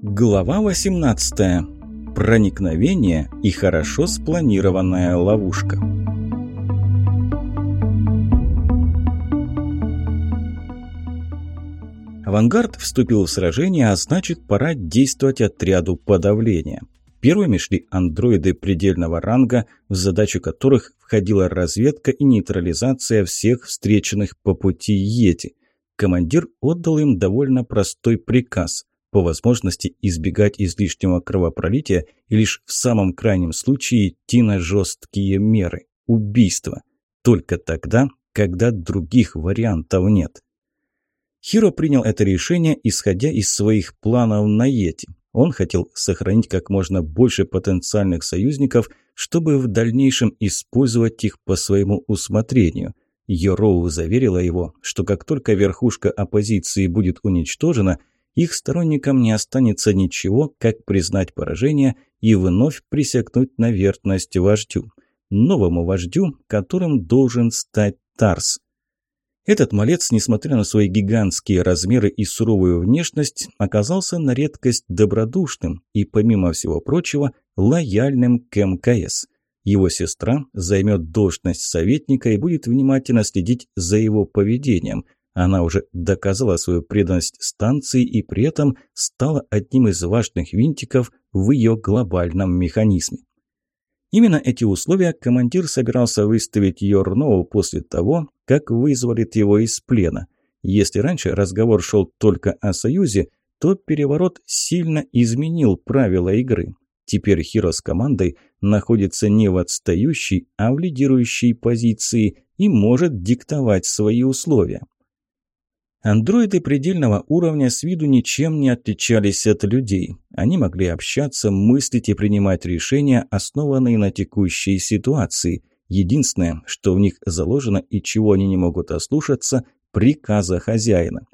Глава 18. Проникновение и хорошо спланированная ловушка. Авангард вступил в сражение, а значит, пора действовать отряду подавления. Первыми шли андроиды предельного ранга, в задачу которых входила разведка и нейтрализация всех встреченных по пути Йети. Командир отдал им довольно простой приказ – по возможности избегать излишнего кровопролития и лишь в самом крайнем случае идти на жесткие меры – убийство. Только тогда, когда других вариантов нет. Хиро принял это решение, исходя из своих планов на Йети. Он хотел сохранить как можно больше потенциальных союзников, чтобы в дальнейшем использовать их по своему усмотрению. Йороу заверила его, что как только верхушка оппозиции будет уничтожена, их сторонникам не останется ничего, как признать поражение и вновь присягнуть на верность вождю. Новому вождю, которым должен стать Тарс. Этот малец, несмотря на свои гигантские размеры и суровую внешность, оказался на редкость добродушным и, помимо всего прочего, лояльным к МКС. Его сестра займет должность советника и будет внимательно следить за его поведением. Она уже доказала свою преданность станции и при этом стала одним из важных винтиков в ее глобальном механизме. Именно эти условия командир собирался выставить Йорнову после того, как вызволит его из плена. Если раньше разговор шел только о союзе, то переворот сильно изменил правила игры. Теперь Хиро с командой находится не в отстающей, а в лидирующей позиции и может диктовать свои условия. Андроиды предельного уровня с виду ничем не отличались от людей. Они могли общаться, мыслить и принимать решения, основанные на текущей ситуации. Единственное, что в них заложено и чего они не могут ослушаться – приказа хозяина.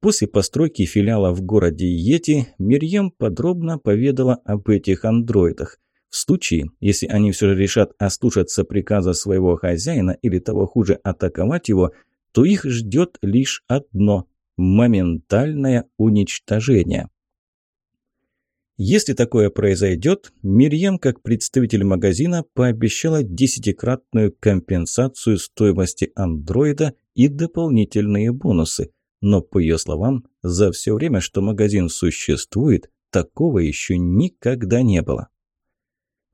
После постройки филиала в городе Йети Мирьем подробно поведала об этих андроидах. В случае, если они все же решат ослушаться приказа своего хозяина или того хуже атаковать его – то их ждет лишь одно – моментальное уничтожение. Если такое произойдет, Мирьям, как представитель магазина, пообещала десятикратную компенсацию стоимости андроида и дополнительные бонусы. Но, по ее словам, за все время, что магазин существует, такого еще никогда не было.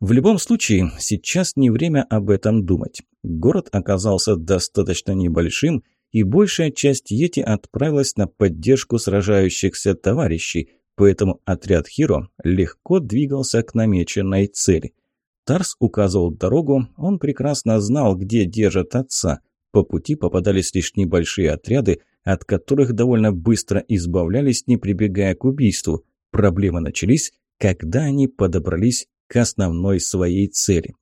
В любом случае, сейчас не время об этом думать. Город оказался достаточно небольшим, и большая часть Йети отправилась на поддержку сражающихся товарищей, поэтому отряд Хиро легко двигался к намеченной цели. Тарс указывал дорогу, он прекрасно знал, где держат отца. По пути попадались лишь небольшие отряды, от которых довольно быстро избавлялись, не прибегая к убийству. Проблемы начались, когда они подобрались к основной своей цели.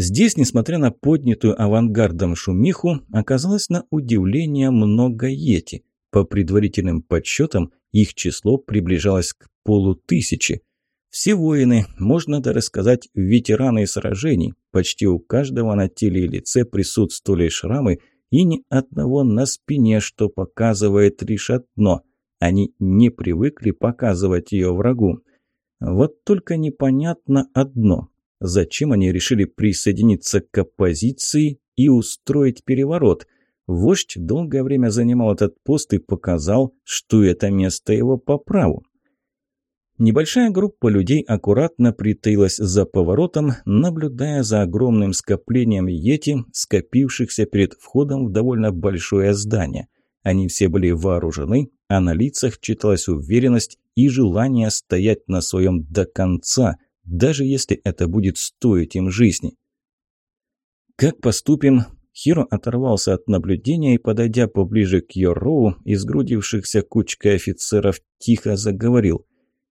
Здесь, несмотря на поднятую авангардом шумиху, оказалось на удивление много йети. По предварительным подсчетам, их число приближалось к полутысячи. Все воины, можно даже сказать, ветераны сражений. Почти у каждого на теле и лице присутствовали шрамы, и ни одного на спине, что показывает лишь одно. Они не привыкли показывать ее врагу. Вот только непонятно одно. Зачем они решили присоединиться к оппозиции и устроить переворот? Вождь долгое время занимал этот пост и показал, что это место его по праву. Небольшая группа людей аккуратно притаилась за поворотом, наблюдая за огромным скоплением йети, скопившихся перед входом в довольно большое здание. Они все были вооружены, а на лицах читалась уверенность и желание стоять на своем до конца, даже если это будет стоить им жизни. «Как поступим?» Хиро оторвался от наблюдения и, подойдя поближе к Йороу, изгрудившихся кучкой офицеров, тихо заговорил.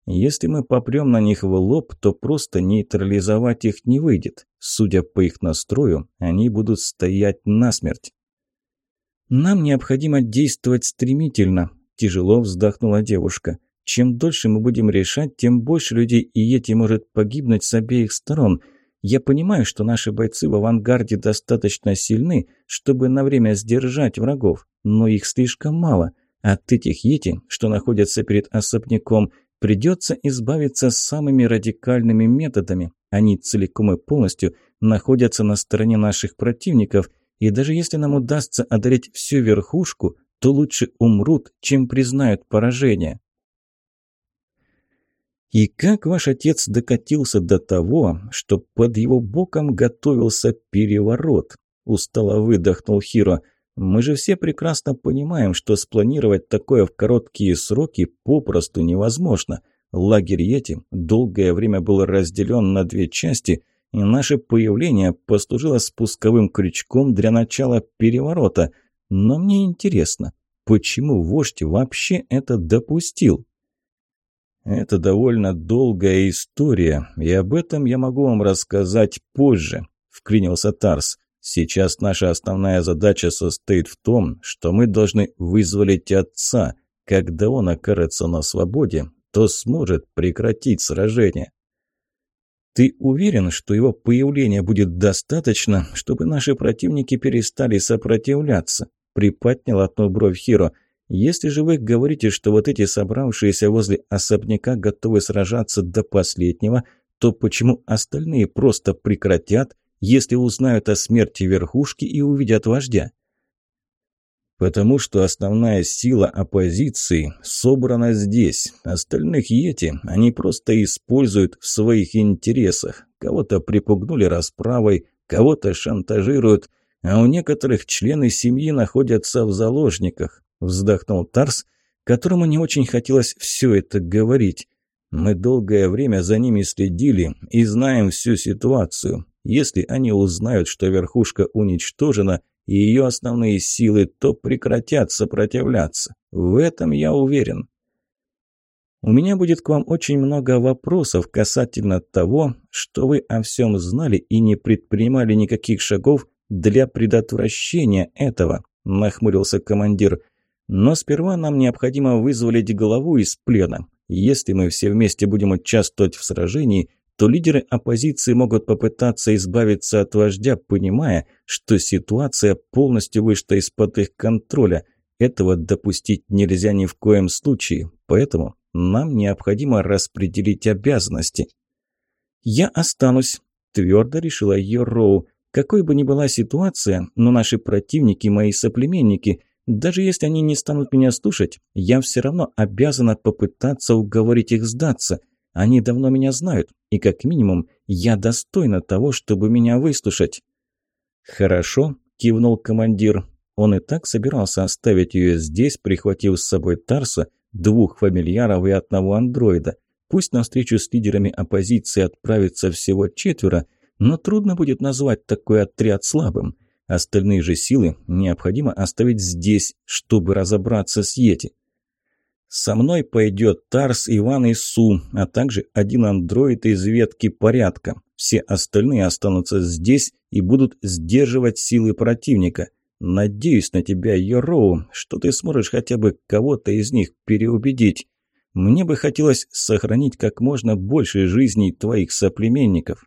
«Если мы попрем на них в лоб, то просто нейтрализовать их не выйдет. Судя по их настрою, они будут стоять насмерть». «Нам необходимо действовать стремительно», – тяжело вздохнула девушка. Чем дольше мы будем решать, тем больше людей и Йети может погибнуть с обеих сторон. Я понимаю, что наши бойцы в авангарде достаточно сильны, чтобы на время сдержать врагов, но их слишком мало. От этих Йети, что находятся перед особняком, Придется избавиться самыми радикальными методами. Они целиком и полностью находятся на стороне наших противников, и даже если нам удастся одолеть всю верхушку, то лучше умрут, чем признают поражение. И как ваш отец докатился до того, что под его боком готовился переворот? Устало выдохнул Хиро. Мы же все прекрасно понимаем, что спланировать такое в короткие сроки попросту невозможно. Лагерь Йети долгое время был разделен на две части, и наше появление послужило спусковым крючком для начала переворота. Но мне интересно, почему вождь вообще это допустил? Это довольно долгая история, и об этом я могу вам рассказать позже, вклинился Тарс. Сейчас наша основная задача состоит в том, что мы должны вызволить отца. Когда он окажется на свободе, то сможет прекратить сражение. Ты уверен, что его появление будет достаточно, чтобы наши противники перестали сопротивляться? Приподнял одну бровь Хиро. Если же вы говорите, что вот эти собравшиеся возле особняка готовы сражаться до последнего, то почему остальные просто прекратят если узнают о смерти верхушки и увидят вождя? Потому что основная сила оппозиции собрана здесь. Остальных Йети они просто используют в своих интересах. Кого-то припугнули расправой, кого-то шантажируют, а у некоторых члены семьи находятся в заложниках. Вздохнул Тарс, которому не очень хотелось все это говорить. Мы долгое время за ними следили и знаем всю ситуацию. Если они узнают, что верхушка уничтожена и ее основные силы, то прекратят сопротивляться. В этом я уверен. У меня будет к вам очень много вопросов касательно того, что вы о всем знали и не предпринимали никаких шагов для предотвращения этого, нахмурился командир. Но сперва нам необходимо вызволить голову из плена. Если мы все вместе будем участвовать в сражении, то лидеры оппозиции могут попытаться избавиться от вождя, понимая, что ситуация полностью вышла из-под их контроля. Этого допустить нельзя ни в коем случае, поэтому нам необходимо распределить обязанности. «Я останусь», – твердо решила ее Роу. «Какой бы ни была ситуация, но наши противники – мои соплеменники. Даже если они не станут меня слушать, я все равно обязана попытаться уговорить их сдаться». Они давно меня знают, и как минимум я достойна того, чтобы меня выслушать». «Хорошо», – кивнул командир. Он и так собирался оставить ее здесь, прихватив с собой Тарса, двух фамильяров и одного андроида. Пусть на встречу с лидерами оппозиции отправится всего четверо, но трудно будет назвать такой отряд слабым. Остальные же силы необходимо оставить здесь, чтобы разобраться с Йети. Со мной пойдет Тарс, Иван и Су, а также один андроид из ветки порядка. Все остальные останутся здесь и будут сдерживать силы противника. Надеюсь на тебя, Йороу, что ты сможешь хотя бы кого-то из них переубедить. Мне бы хотелось сохранить как можно больше жизней твоих соплеменников.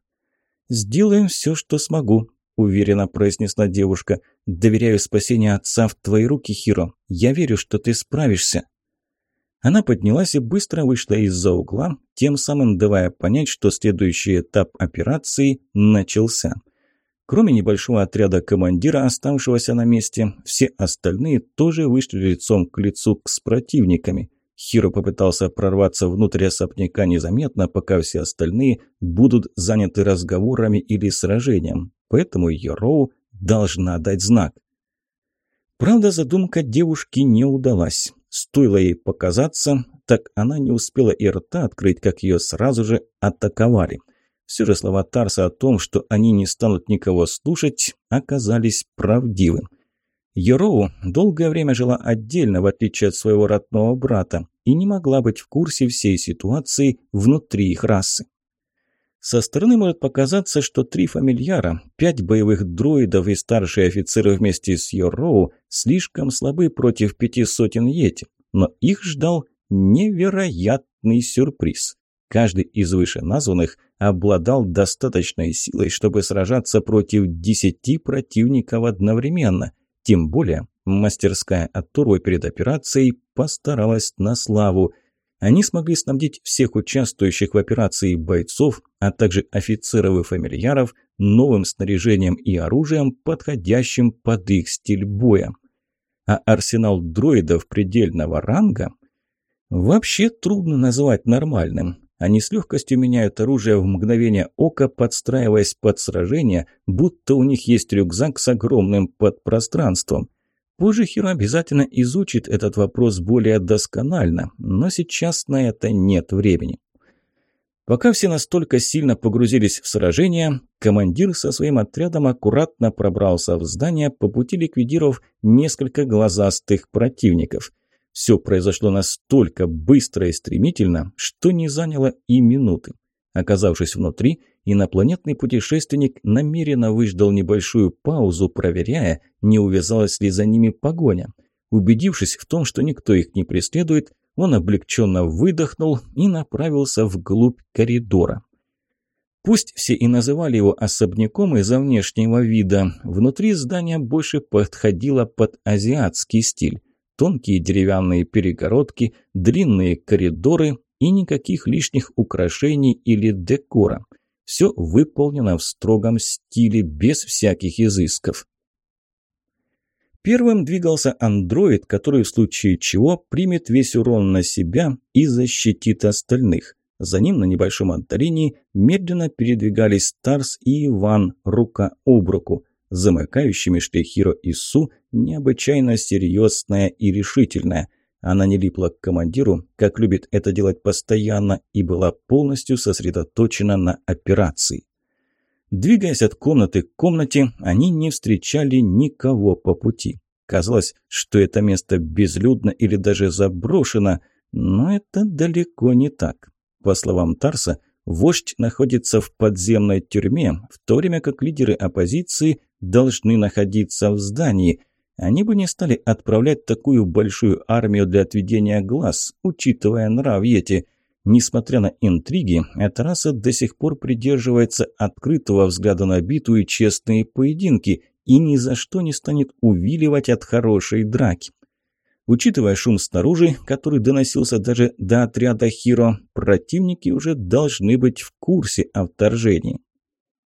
«Сделаем все, что смогу», – уверенно произнесла девушка. «Доверяю спасение отца в твои руки, Хиро. Я верю, что ты справишься». Она поднялась и быстро вышла из-за угла, тем самым давая понять, что следующий этап операции начался. Кроме небольшого отряда командира, оставшегося на месте, все остальные тоже вышли лицом к лицу с противниками. Хиро попытался прорваться внутрь особняка незаметно, пока все остальные будут заняты разговорами или сражением. Поэтому Йороу должна дать знак. Правда, задумка девушки не удалась. Стоило ей показаться, так она не успела и рта открыть, как ее сразу же атаковали. Все же слова Тарса о том, что они не станут никого слушать, оказались правдивы. Ероу долгое время жила отдельно, в отличие от своего родного брата, и не могла быть в курсе всей ситуации внутри их расы. Со стороны может показаться, что три фамильяра, пять боевых дроидов и старшие офицеры вместе с Йороу слишком слабы против пяти сотен йети, но их ждал невероятный сюрприз. Каждый из вышеназванных обладал достаточной силой, чтобы сражаться против десяти противников одновременно. Тем более мастерская Атурва перед операцией постаралась на славу – Они смогли снабдить всех участвующих в операции бойцов, а также офицеров и фамильяров новым снаряжением и оружием, подходящим под их стиль боя. А арсенал дроидов предельного ранга вообще трудно назвать нормальным. Они с легкостью меняют оружие в мгновение ока, подстраиваясь под сражение, будто у них есть рюкзак с огромным подпространством. Позже Хиро обязательно изучит этот вопрос более досконально, но сейчас на это нет времени. Пока все настолько сильно погрузились в сражение, командир со своим отрядом аккуратно пробрался в здание, по пути ликвидировав несколько глазастых противников. Все произошло настолько быстро и стремительно, что не заняло и минуты. Оказавшись внутри, инопланетный путешественник намеренно выждал небольшую паузу, проверяя, не увязалась ли за ними погоня. Убедившись в том, что никто их не преследует, он облегченно выдохнул и направился вглубь коридора. Пусть все и называли его особняком из-за внешнего вида, внутри здания больше подходило под азиатский стиль тонкие деревянные перегородки, длинные коридоры и никаких лишних украшений или декора. Все выполнено в строгом стиле, без всяких изысков. Первым двигался андроид, который в случае чего примет весь урон на себя и защитит остальных. За ним на небольшом отдалении медленно передвигались Старс и Иван рука об руку. Замыкающими шли Хиро и Су, необычайно серьезная и решительная. Она не липла к командиру, как любит это делать постоянно, и была полностью сосредоточена на операции. Двигаясь от комнаты к комнате, они не встречали никого по пути. Казалось, что это место безлюдно или даже заброшено, но это далеко не так. По словам Тарса, вождь находится в подземной тюрьме, в то время как лидеры оппозиции должны находиться в здании. Они бы не стали отправлять такую большую армию для отведения глаз, учитывая нрав Йети. Несмотря на интриги, эта раса до сих пор придерживается открытого взгляда на битву и честные поединки и ни за что не станет увиливать от хорошей драки. Учитывая шум снаружи, который доносился даже до отряда Хиро, противники уже должны быть в курсе о вторжении.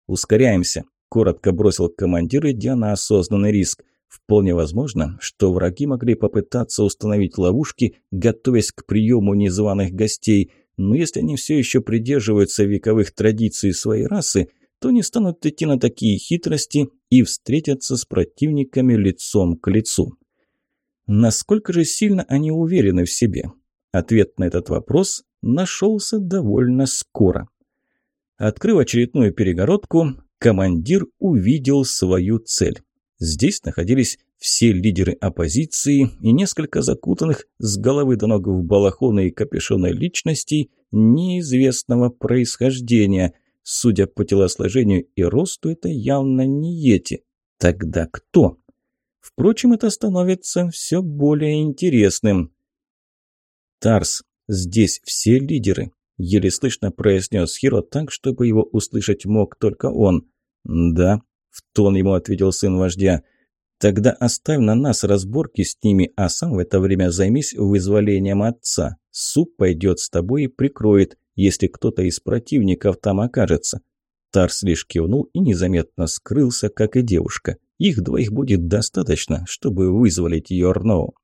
«Ускоряемся», – коротко бросил командир, идя на осознанный риск. Вполне возможно, что враги могли попытаться установить ловушки, готовясь к приему незваных гостей, но если они все еще придерживаются вековых традиций своей расы, то не станут идти на такие хитрости и встретятся с противниками лицом к лицу. Насколько же сильно они уверены в себе? Ответ на этот вопрос нашелся довольно скоро. Открыв очередную перегородку, командир увидел свою цель. Здесь находились все лидеры оппозиции и несколько закутанных с головы до ног в балахоны и капюшоны личностей неизвестного происхождения. Судя по телосложению и росту, это явно не Йети. Тогда кто? Впрочем, это становится все более интересным. «Тарс, здесь все лидеры», – еле слышно произнес Хиро так, чтобы его услышать мог только он. «Да», – в тон ему ответил сын вождя. «Тогда оставь на нас разборки с ними, а сам в это время займись вызволением отца. Суп пойдет с тобой и прикроет, если кто-то из противников там окажется». Тарс лишь кивнул и незаметно скрылся, как и девушка. Их двоих будет достаточно, чтобы вызволить Йорноу.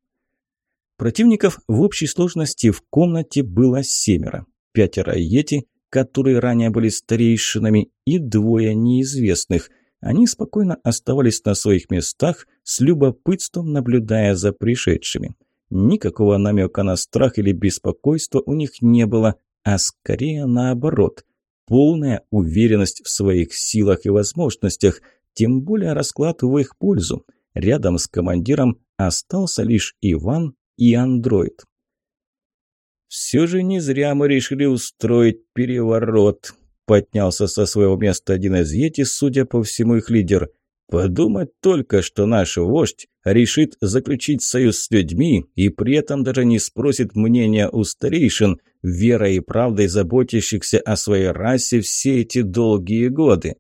Противников в общей сложности в комнате было семеро. Пятеро Йети, которые ранее были старейшинами, и двое неизвестных. Они спокойно оставались на своих местах, с любопытством наблюдая за пришедшими. Никакого намека на страх или беспокойство у них не было, а скорее наоборот. Полная уверенность в своих силах и возможностях – тем более расклад в их пользу. Рядом с командиром остался лишь Иван и андроид. «Все же не зря мы решили устроить переворот», – поднялся со своего места один из Йети, судя по всему их лидер. «Подумать только, что наш вождь решит заключить союз с людьми и при этом даже не спросит мнения у старейшин, верой и правдой заботящихся о своей расе все эти долгие годы.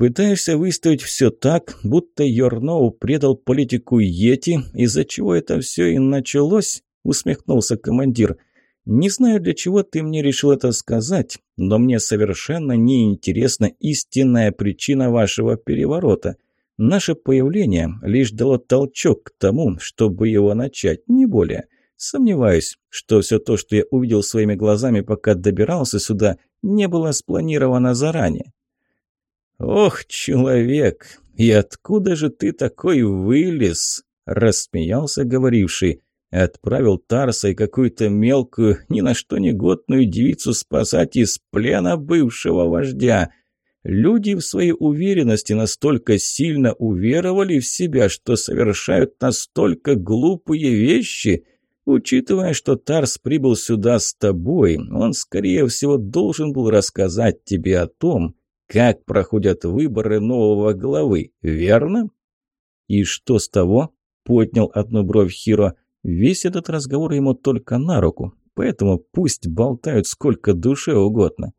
Пытаешься выставить все так, будто Йорноу предал политику Йети, из-за чего это все и началось?» – усмехнулся командир. Не знаю, для чего ты мне решил это сказать, но мне совершенно неинтересна истинная причина вашего переворота. Наше появление лишь дало толчок к тому, чтобы его начать, не более. Сомневаюсь, что все то, что я увидел своими глазами, пока добирался сюда, не было спланировано заранее. «Ох, человек, и откуда же ты такой вылез?» – рассмеялся говоривший. Отправил Тарса и какую-то мелкую, ни на что негодную девицу спасать из плена бывшего вождя. Люди в своей уверенности настолько сильно уверовали в себя, что совершают настолько глупые вещи. Учитывая, что Тарс прибыл сюда с тобой, он, скорее всего, должен был рассказать тебе о том, как проходят выборы нового главы, верно? «И что с того?» – поднял одну бровь Хиро. Весь этот разговор ему только на руку, поэтому пусть болтают сколько душе угодно.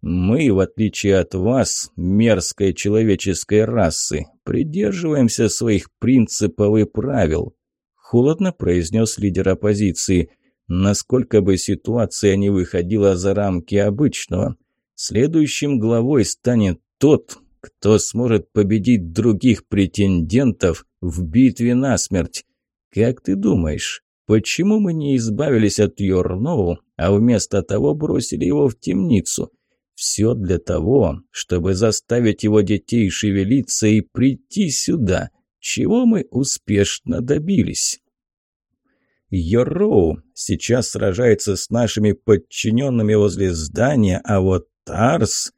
Мы, в отличие от вас, мерзкой человеческой расы, придерживаемся своих принципов и правил, холодно произнес лидер оппозиции. Насколько бы ситуация не выходила за рамки обычного, следующим главой станет тот, кто сможет победить других претендентов в битве насмерть. «Как ты думаешь, почему мы не избавились от Йорноу, а вместо того бросили его в темницу? Все для того, чтобы заставить его детей шевелиться и прийти сюда, чего мы успешно добились». Йорроу сейчас сражается с нашими подчиненными возле здания, а вот Тарс...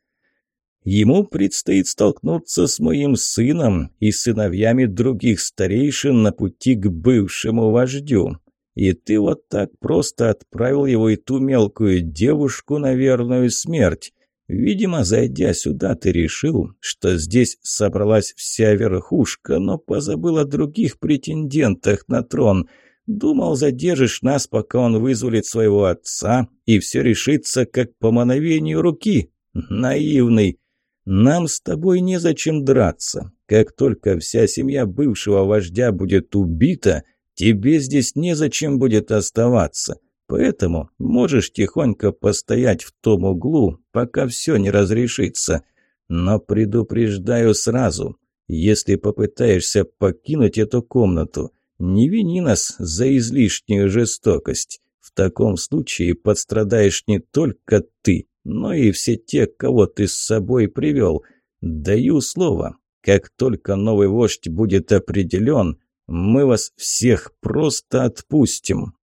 Ему предстоит столкнуться с моим сыном и сыновьями других старейшин на пути к бывшему вождю. И ты вот так просто отправил его и ту мелкую девушку на верную смерть. Видимо, зайдя сюда, ты решил, что здесь собралась вся верхушка, но позабыл о других претендентах на трон. Думал, задержишь нас, пока он вызволит своего отца, и все решится, как по мановению руки. Наивный. Нам с тобой незачем драться. Как только вся семья бывшего вождя будет убита, тебе здесь незачем будет оставаться. Поэтому можешь тихонько постоять в том углу, пока все не разрешится. Но предупреждаю сразу, если попытаешься покинуть эту комнату, не вини нас за излишнюю жестокость. В таком случае подстрадаешь не только ты, но и все те, кого ты с собой привел. Даю слово, как только новый вождь будет определен, мы вас всех просто отпустим».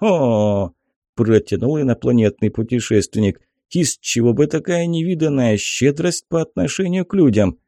«О!» – протянул инопланетный путешественник. «Из чего бы такая невиданная щедрость по отношению к людям?»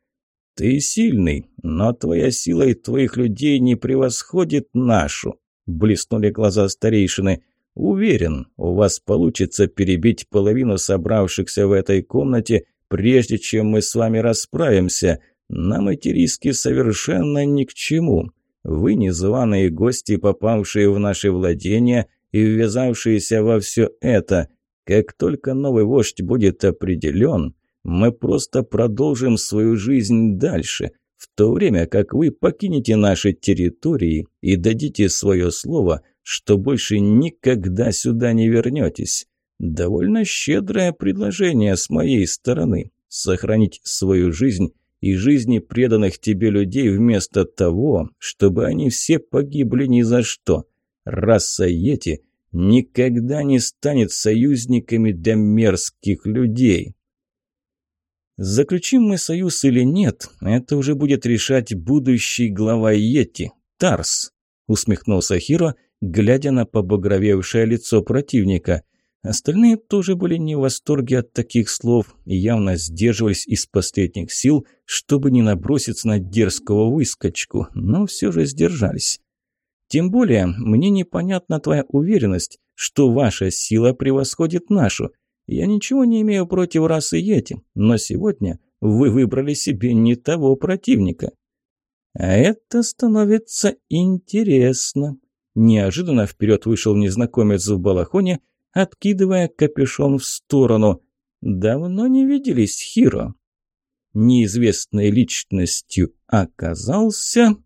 «Ты сильный, но твоя сила и твоих людей не превосходит нашу», – блеснули глаза старейшины. Уверен, у вас получится перебить половину собравшихся в этой комнате, прежде чем мы с вами расправимся. Нам эти риски совершенно ни к чему. Вы незваные гости, попавшие в наши владения и ввязавшиеся во все это. Как только новый вождь будет определен, мы просто продолжим свою жизнь дальше, в то время как вы покинете наши территории и дадите свое слово – что больше никогда сюда не вернетесь. Довольно щедрое предложение с моей стороны – сохранить свою жизнь и жизни преданных тебе людей вместо того, чтобы они все погибли ни за что. Раса Йети никогда не станет союзниками для мерзких людей. Заключим мы союз или нет, это уже будет решать будущий глава Йети, Тарс, усмехнулся Хиро глядя на побагровевшее лицо противника. Остальные тоже были не в восторге от таких слов и явно сдерживались из последних сил, чтобы не наброситься на дерзкого выскочку, но все же сдержались. Тем более, мне непонятна твоя уверенность, что ваша сила превосходит нашу. Я ничего не имею против расы Йети, но сегодня вы выбрали себе не того противника. А это становится интересно. Неожиданно вперед вышел незнакомец в балахоне, откидывая капюшон в сторону. «Давно не виделись, Хиро». Неизвестной личностью оказался